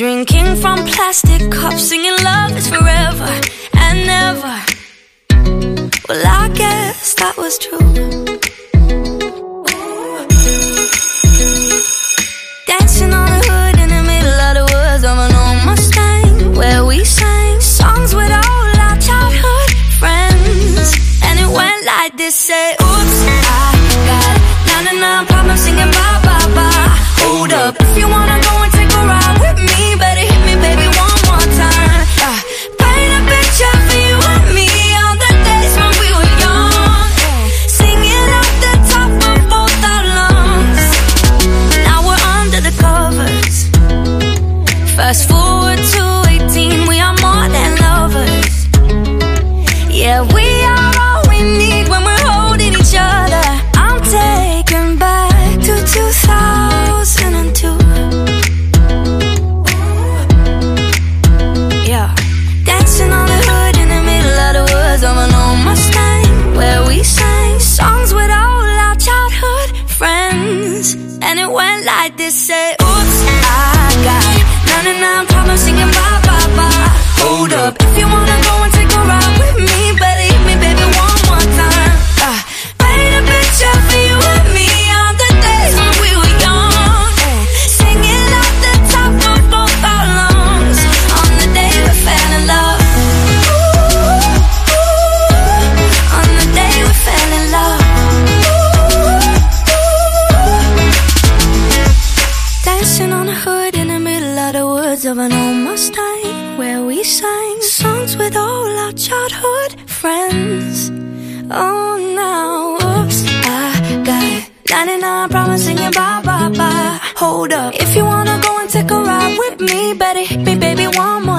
Drinking from plastic cups, singing love is forever and never. Well, I guess that was true. Fast forward to 18, we are more than lovers. Yeah, we are all we need when we're holding each other. I'm taken back to 2002. Yeah, dancing on the hood in the middle of the woods of an old Mustang, where we sang songs with all our childhood friends. And it went like this: say, Oops, I got woods of an old Mustang, where we sang songs with all our childhood friends. Oh, now, oops, I got 99 problems singing bye bye bye. Hold up, if you wanna go and take a ride with me, better hit me, baby, one more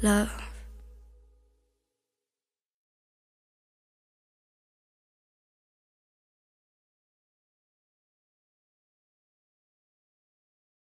了。